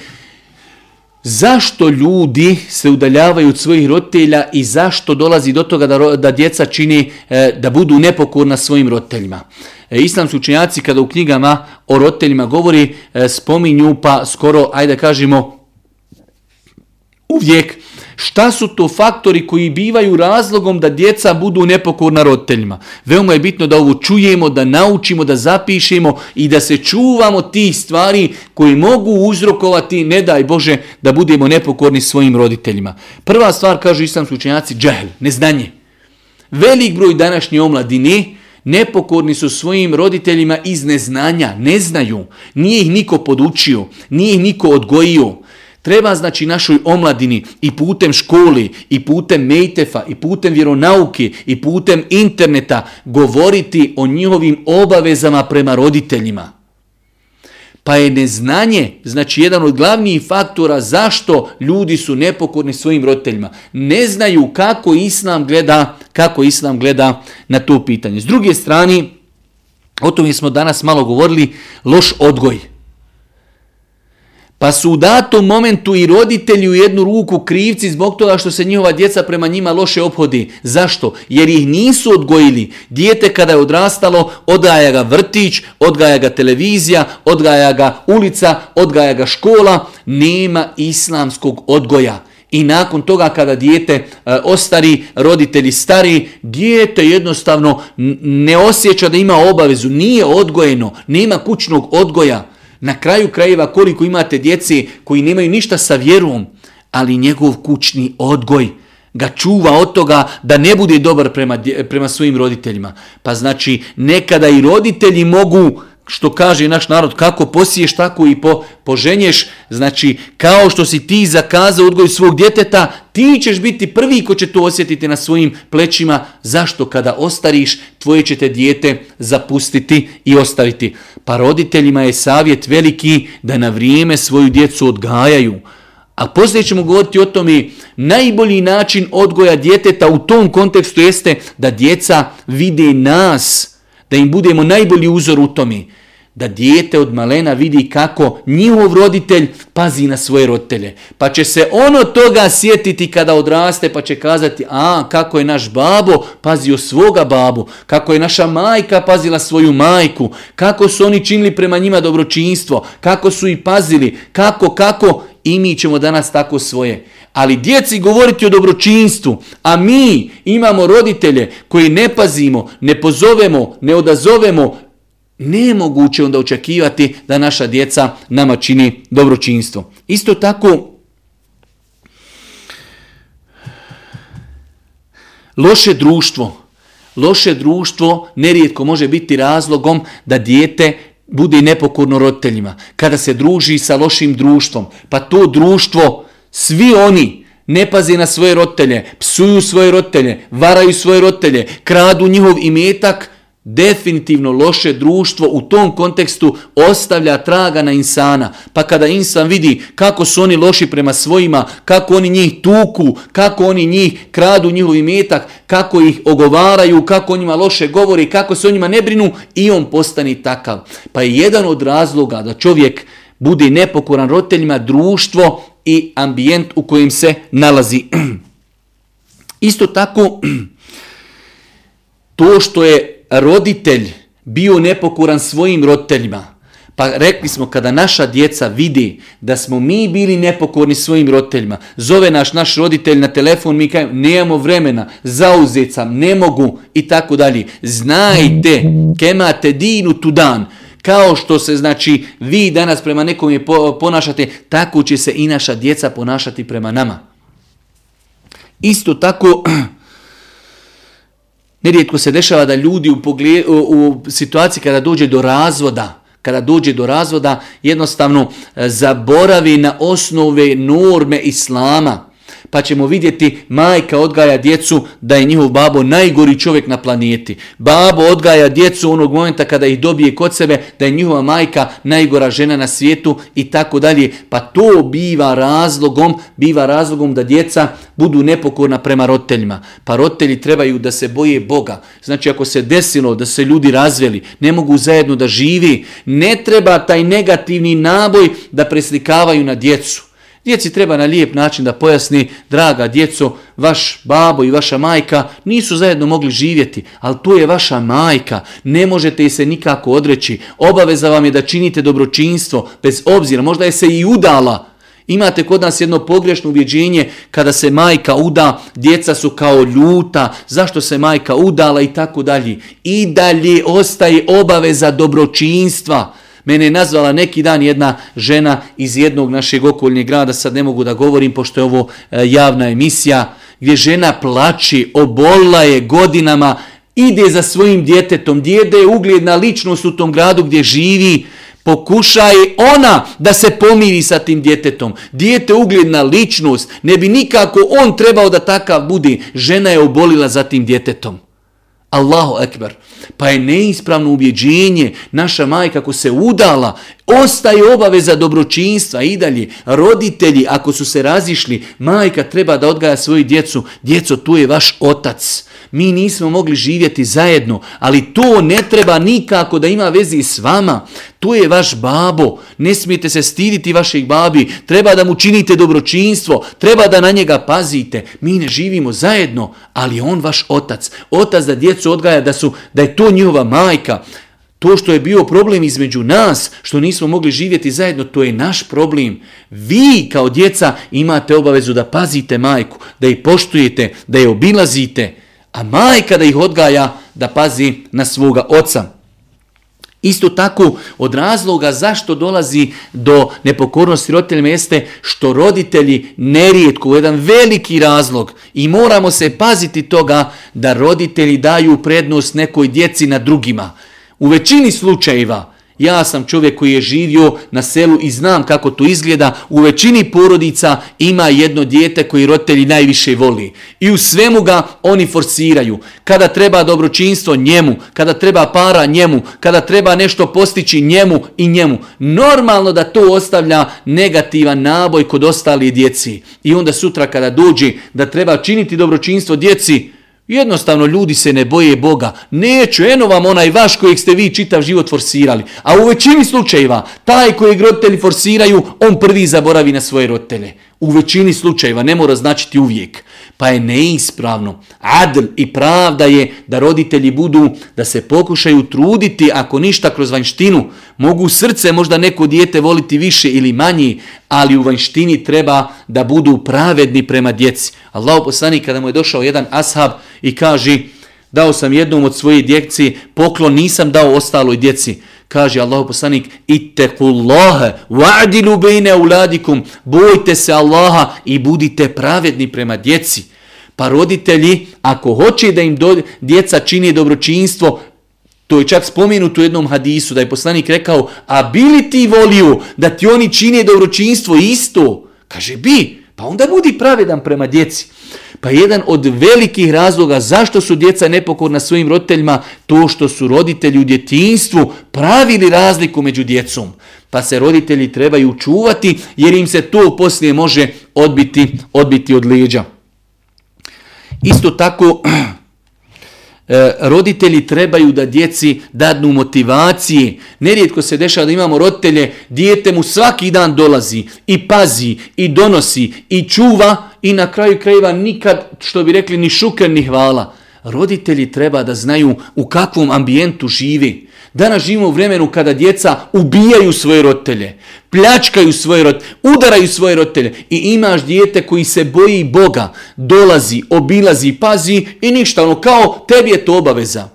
zašto ljudi se udaljavaju od svojih roditelja i zašto dolazi do toga da, da djeca čini e, da budu nepokorna svojim roditeljima. E, islamski učenjaci kada u knjigama o roditeljima govori, e, spominju pa skoro, ajde kažemo, uvijek Šta su to faktori koji bivaju razlogom da djeca budu nepokorna roditeljima? Veoma je bitno da ovo čujemo, da naučimo, da zapišemo i da se čuvamo tih stvari koji mogu uzrokovati, ne daj Bože, da budemo nepokorni svojim roditeljima. Prva stvar, kažu islamski učenjaci, džehl, neznanje. Velik broj današnje omladine nepokorni su svojim roditeljima iz neznanja, ne znaju, nije ih niko podučio, nije ih niko odgojio. Treba znači našoj omladini i putem školi, i putem mejtefa, i putem vjeronauke, i putem interneta govoriti o njihovim obavezama prema roditeljima. Pa je neznanje, znači jedan od glavnijih faktora zašto ljudi su nepokorni svojim roditeljima. Ne znaju kako islam gleda, kako islam gleda na to pitanje. S druge strane, o tome smo danas malo govorili, loš odgoj. Pa su u datom momentu i roditelji u jednu ruku krivci zbog toga što se njihova djeca prema njima loše obhodi. Zašto? Jer ih nisu odgojili. Dijete kada je odrastalo, odgaja ga vrtić, odgaja ga televizija, odgaja ga ulica, odgaja ga škola. Nema islamskog odgoja. I nakon toga kada dijete e, ostari, roditelji stari, dijete jednostavno ne osjeća da ima obavezu, nije odgojeno, nema kućnog odgoja. Na kraju krajeva koliko imate djece koji nemaju ništa sa vjerom, ali njegov kućni odgoj ga čuva od toga da ne bude dobar prema, prema svojim roditeljima. Pa znači nekada i roditelji mogu što kaže naš narod, kako posiješ, tako i po, poženješ. Znači, kao što si ti zakazao odgoj svog djeteta, ti ćeš biti prvi ko će to osjetiti na svojim plećima. Zašto? Kada ostariš, tvoje će te dijete zapustiti i ostaviti. Pa roditeljima je savjet veliki da na vrijeme svoju djecu odgajaju. A poslije ćemo govoriti o tome, najbolji način odgoja djeteta u tom kontekstu jeste da djeca vide nas, da im budemo najbolji uzor u tome. Da dijete od malena vidi kako njihov roditelj pazi na svoje roditelje. Pa će se ono toga sjetiti kada odraste pa će kazati a kako je naš babo pazio svoga babu, kako je naša majka pazila svoju majku, kako su oni činili prema njima dobročinstvo, kako su i pazili, kako, kako i mi ćemo danas tako svoje. Ali djeci govoriti o dobročinstvu, a mi imamo roditelje koji ne pazimo, ne pozovemo, ne odazovemo, nemoguće onda očekivati da naša djeca nama čini dobročinstvo. Isto tako, loše društvo, loše društvo nerijetko može biti razlogom da dijete bude nepokorno roditeljima. Kada se druži sa lošim društvom, pa to društvo, svi oni ne pazi na svoje roditelje, psuju svoje roditelje, varaju svoje roditelje, kradu njihov imetak, definitivno loše društvo u tom kontekstu ostavlja traga na insana. Pa kada insan vidi kako su oni loši prema svojima, kako oni njih tuku, kako oni njih kradu njihov imetak, kako ih ogovaraju, kako o njima loše govori, kako se o njima ne brinu i on postani takav. Pa je jedan od razloga da čovjek bude nepokoran roditeljima društvo i ambijent u kojem se nalazi. Isto tako, to što je roditelj bio nepokoran svojim roditeljima, pa rekli smo kada naša djeca vidi da smo mi bili nepokorni svojim roditeljima, zove naš naš roditelj na telefon, mi kažemo nemamo vremena, zauzet sam, ne mogu i tako dalje. Znajte, kemate dinu tu dan, kao što se znači vi danas prema nekom je ponašate, tako će se i naša djeca ponašati prema nama. Isto tako, nerijetko se dešava da ljudi u, u situaciji kada dođe do razvoda, kada dođe do razvoda, jednostavno e, zaboravi na osnove norme islama pa ćemo vidjeti majka odgaja djecu da je njihov babo najgori čovjek na planeti. Babo odgaja djecu onog momenta kada ih dobije kod sebe da je njihova majka najgora žena na svijetu i tako dalje. Pa to biva razlogom, biva razlogom da djeca budu nepokorna prema roditeljima. Pa roditelji trebaju da se boje Boga. Znači ako se desilo da se ljudi razveli, ne mogu zajedno da živi, ne treba taj negativni naboj da preslikavaju na djecu. Djeci treba na lijep način da pojasni, draga djeco, vaš babo i vaša majka nisu zajedno mogli živjeti, ali to je vaša majka, ne možete se nikako odreći. Obaveza vam je da činite dobročinstvo, bez obzira, možda je se i udala. Imate kod nas jedno pogrešno uvjeđenje, kada se majka uda, djeca su kao ljuta, zašto se majka udala i tako dalje. I dalje ostaje obaveza dobročinstva. Mene je nazvala neki dan jedna žena iz jednog našeg okoljnjeg grada, sad ne mogu da govorim pošto je ovo e, javna emisija, gdje žena plači, obolila je godinama, ide za svojim djetetom, djede je ugledna ličnost u tom gradu gdje živi, pokušaj ona da se pomiri sa tim djetetom. Dijete ugledna ličnost, ne bi nikako on trebao da takav budi. Žena je obolila za tim djetetom. Allahu ekber. Pa je neispravno ubjeđenje, naša majka ako se udala, ostaje obaveza dobročinstva i dalje. Roditelji ako su se razišli, majka treba da odgaja svoju djecu. Djeco, tu je vaš otac. Mi nismo mogli živjeti zajedno, ali to ne treba nikako da ima vezi s vama. Tu je vaš babo, ne smijete se stiditi vašeg babi, treba da mu činite dobročinstvo, treba da na njega pazite. Mi ne živimo zajedno, ali on vaš otac. Otac da djecu odgaja da, su, da je to njihova majka. To što je bio problem između nas, što nismo mogli živjeti zajedno, to je naš problem. Vi kao djeca imate obavezu da pazite majku, da ih poštujete, da je obilazite, a majka da ih odgaja da pazi na svoga oca. Isto tako od razloga zašto dolazi do nepokornosti roditeljima jeste što roditelji nerijetko, jedan veliki razlog i moramo se paziti toga da roditelji daju prednost nekoj djeci na drugima. U većini slučajeva ja sam čovjek koji je živio na selu i znam kako to izgleda. U većini porodica ima jedno dijete koji roditelji najviše voli. I u svemu ga oni forsiraju. Kada treba dobročinstvo njemu, kada treba para njemu, kada treba nešto postići njemu i njemu. Normalno da to ostavlja negativan naboj kod ostali djeci. I onda sutra kada dođe da treba činiti dobročinstvo djeci, Jednostavno ljudi se ne boje Boga. Neću, eno vam onaj vaš kojeg ste vi čitav život forsirali. A u većini slučajeva, taj kojeg roditelji forsiraju, on prvi zaboravi na svoje roditelje. U većini slučajeva, ne mora značiti uvijek. Pa je neispravno. Adl i pravda je da roditelji budu, da se pokušaju truditi, ako ništa kroz vanjštinu. Mogu srce možda neko dijete voliti više ili manje, ali u vanjštini treba da budu pravedni prema djeci. Allah poslani kada mu je došao jedan ashab i kaže dao sam jednom od svoje djeci poklon, nisam dao ostaloj djeci. Kaže Allah poslanik ittekullaha wa'dilu bejne auladikum bojte se Allaha i budite pravedni prema djeci. Pa roditelji, ako hoće da im do, djeca čini dobročinstvo, to je čak spomenuto u jednom hadisu, da je poslanik rekao, a bili ti volio da ti oni čine dobročinstvo isto? Kaže, bi, pa onda budi pravedan prema djeci. Pa jedan od velikih razloga zašto su djeca nepokorna svojim roditeljima, to što su roditelji u djetinstvu pravili razliku među djecom. Pa se roditelji trebaju čuvati jer im se to poslije može odbiti, odbiti od leđa. Isto tako, e, roditelji trebaju da djeci dadnu motivacije. Nerijetko se dešava da imamo roditelje, dijete mu svaki dan dolazi i pazi i donosi i čuva i na kraju krajeva nikad, što bi rekli, ni šuker ni hvala. Roditelji treba da znaju u kakvom ambijentu živi. Danas živimo u vremenu kada djeca ubijaju svoje roditelje, pljačkaju svoje roditelje, udaraju svoje roditelje i imaš dijete koji se boji Boga, dolazi, obilazi, pazi i ništa, ono kao tebi je to obaveza.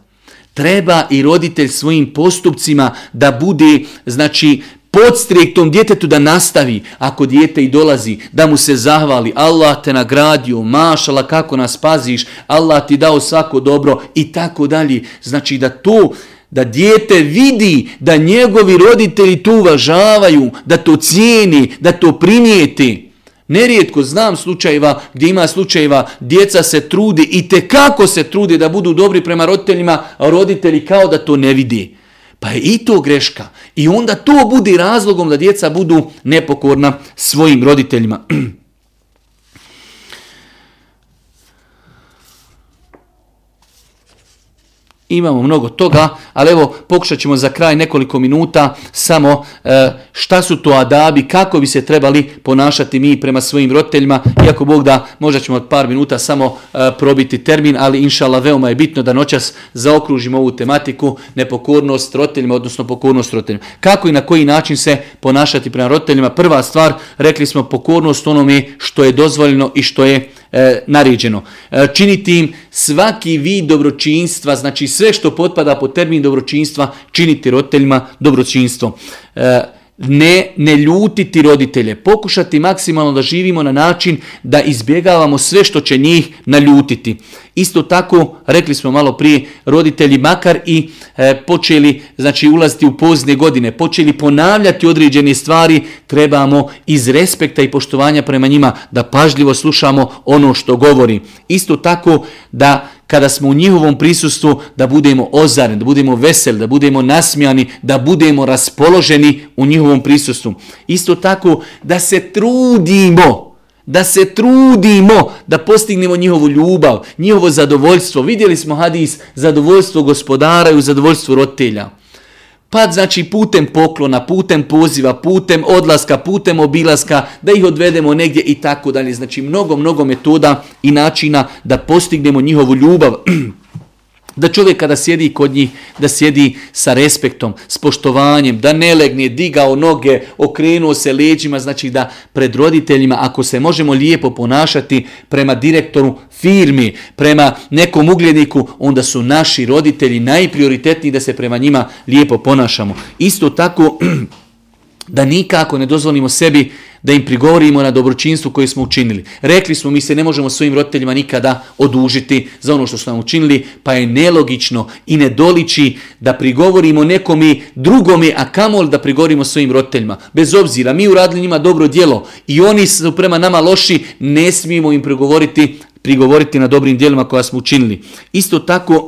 Treba i roditelj svojim postupcima da bude, znači, podstrijek tom djetetu da nastavi, ako dijete i dolazi, da mu se zahvali, Allah te nagradio, mašala kako nas paziš, Allah ti dao svako dobro i tako dalje. Znači da to da dijete vidi da njegovi roditelji to uvažavaju, da to cijeni, da to primijeti. Nerijetko znam slučajeva gdje ima slučajeva djeca se trudi i te kako se trudi da budu dobri prema roditeljima, a roditelji kao da to ne vidi. Pa je i to greška. I onda to budi razlogom da djeca budu nepokorna svojim roditeljima. Imamo mnogo toga, ali evo pokušat ćemo za kraj nekoliko minuta samo e, šta su to adabi, kako bi se trebali ponašati mi prema svojim roditeljima. Iako Bog da, možda ćemo od par minuta samo e, probiti termin, ali inšala veoma je bitno da noćas zaokružimo ovu tematiku nepokornost roditeljima, odnosno pokornost roditeljima. Kako i na koji način se ponašati prema roditeljima? Prva stvar, rekli smo pokornost onome što je dozvoljeno i što je e, naređeno. E, činiti im svaki vid dobročinstva, znači sve što potpada po termin dobročinstva, činiti roditeljima dobročinstvo. E, ne, ne ljutiti roditelje, pokušati maksimalno da živimo na način da izbjegavamo sve što će njih naljutiti. Isto tako, rekli smo malo prije, roditelji makar i e, počeli znači, ulaziti u pozne godine, počeli ponavljati određene stvari, trebamo iz respekta i poštovanja prema njima da pažljivo slušamo ono što govori. Isto tako da kada smo u njihovom prisustvu da budemo ozareni, da budemo veseli, da budemo nasmijani, da budemo raspoloženi u njihovom prisustvu. Isto tako da se trudimo, da se trudimo da postignemo njihovu ljubav, njihovo zadovoljstvo. Vidjeli smo hadis zadovoljstvo gospodara i zadovoljstvo roditelja. Pa znači putem poklona, putem poziva, putem odlaska, putem obilaska, da ih odvedemo negdje i tako dalje. Znači mnogo, mnogo metoda i načina da postignemo njihovu ljubav. Da čovjek kada sjedi kod njih, da sjedi sa respektom, s poštovanjem, da ne legne, digao noge, okrenuo se leđima, znači da pred roditeljima, ako se možemo lijepo ponašati prema direktoru firmi, prema nekom ugledniku, onda su naši roditelji najprioritetniji da se prema njima lijepo ponašamo. Isto tako da nikako ne dozvolimo sebi da im prigovorimo na dobročinstvu koje smo učinili. Rekli smo mi se ne možemo svojim roditeljima nikada odužiti za ono što su nam učinili, pa je nelogično i nedoliči da prigovorimo nekomi drugomi, a kamol da prigovorimo svojim roditeljima. Bez obzira, mi uradili njima dobro djelo i oni su prema nama loši, ne smijemo im prigovoriti, prigovoriti na dobrim djelima koja smo učinili. Isto tako,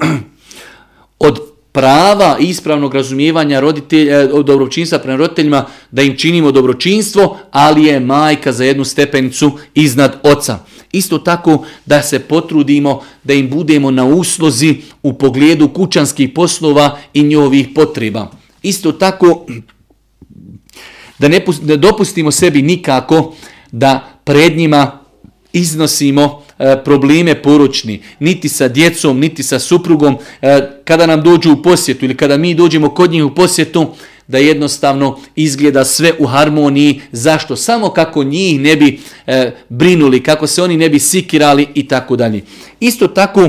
od prava ispravnog razumijevanja roditelja, e, dobročinstva prema roditeljima, da im činimo dobročinstvo, ali je majka za jednu stepenicu iznad oca. Isto tako da se potrudimo da im budemo na uslozi u pogledu kućanskih poslova i njihovih potreba. Isto tako da ne, dopustimo sebi nikako da pred njima iznosimo probleme poručni, niti sa djecom, niti sa suprugom, e, kada nam dođu u posjetu ili kada mi dođemo kod njih u posjetu, da jednostavno izgleda sve u harmoniji. Zašto? Samo kako njih ne bi e, brinuli, kako se oni ne bi sikirali i tako dalje. Isto tako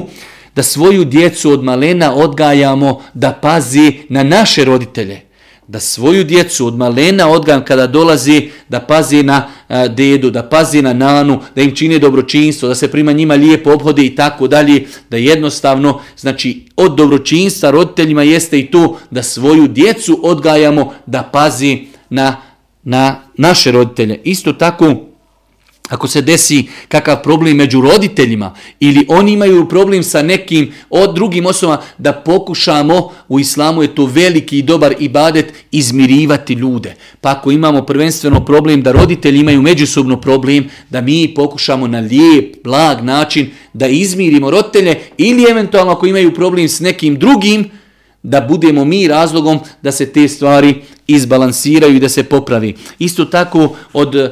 da svoju djecu od malena odgajamo da pazi na naše roditelje da svoju djecu od malena odgajam kada dolazi da pazi na dedu, da pazi na nanu, da im čine dobročinstvo, da se prima njima lijepo obhode i tako dalje, da jednostavno, znači od dobročinstva roditeljima jeste i to da svoju djecu odgajamo da pazi na, na naše roditelje. Isto tako ako se desi kakav problem među roditeljima ili oni imaju problem sa nekim od drugim osobama, da pokušamo, u islamu je to veliki i dobar ibadet, izmirivati ljude. Pa ako imamo prvenstveno problem da roditelji imaju međusobno problem, da mi pokušamo na lijep, blag način da izmirimo roditelje ili eventualno ako imaju problem s nekim drugim, da budemo mi razlogom da se te stvari izbalansiraju i da se popravi. Isto tako od e,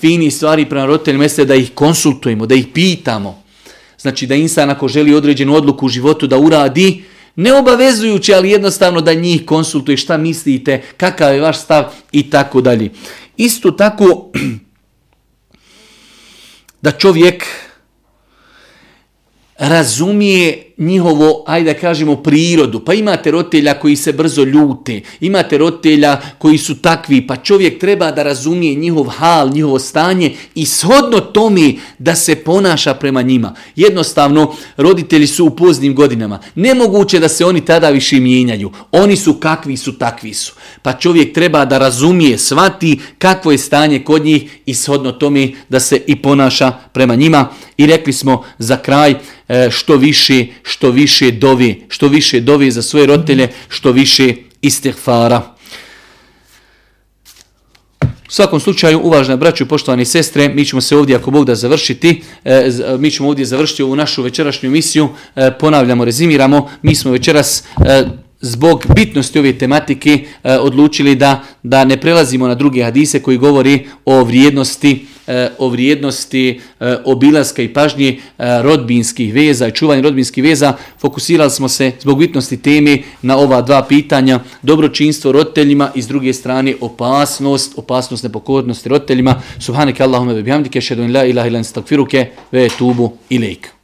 finih stvari prema roditeljima jeste da ih konsultujemo, da ih pitamo. Znači da insan ako želi određenu odluku u životu da uradi, ne obavezujući, ali jednostavno da njih konsultuje šta mislite, kakav je vaš stav i tako dalje. Isto tako da čovjek razumije njihovo, ajde da kažemo, prirodu. Pa imate roditelja koji se brzo ljute, imate roditelja koji su takvi, pa čovjek treba da razumije njihov hal, njihovo stanje i shodno tome da se ponaša prema njima. Jednostavno, roditelji su u poznim godinama. Nemoguće da se oni tada više mijenjaju. Oni su kakvi su, takvi su. Pa čovjek treba da razumije, svati kakvo je stanje kod njih i shodno tome da se i ponaša prema njima. I rekli smo za kraj, E, što više, što više dovi, što više dovi za svoje roditelje, što više istihfara. U svakom slučaju, uvažena braću i poštovani sestre, mi ćemo se ovdje, ako Bog da završiti, e, mi ćemo ovdje završiti ovu našu večerašnju emisiju, e, ponavljamo, rezimiramo, mi smo večeras zbog bitnosti ove tematike odlučili da, da ne prelazimo na druge hadise koji govori o vrijednosti E, o vrijednosti e, obilaska i pažnje e, rodbinskih veza i čuvanje rodbinskih veza, fokusirali smo se zbog bitnosti teme na ova dva pitanja, dobročinstvo roditeljima i s druge strane opasnost, opasnost nepokornosti roditeljima. Subhaneke Allahume bihamdike, šedun la ilaha ilan stakfiruke, ve tubu ilike.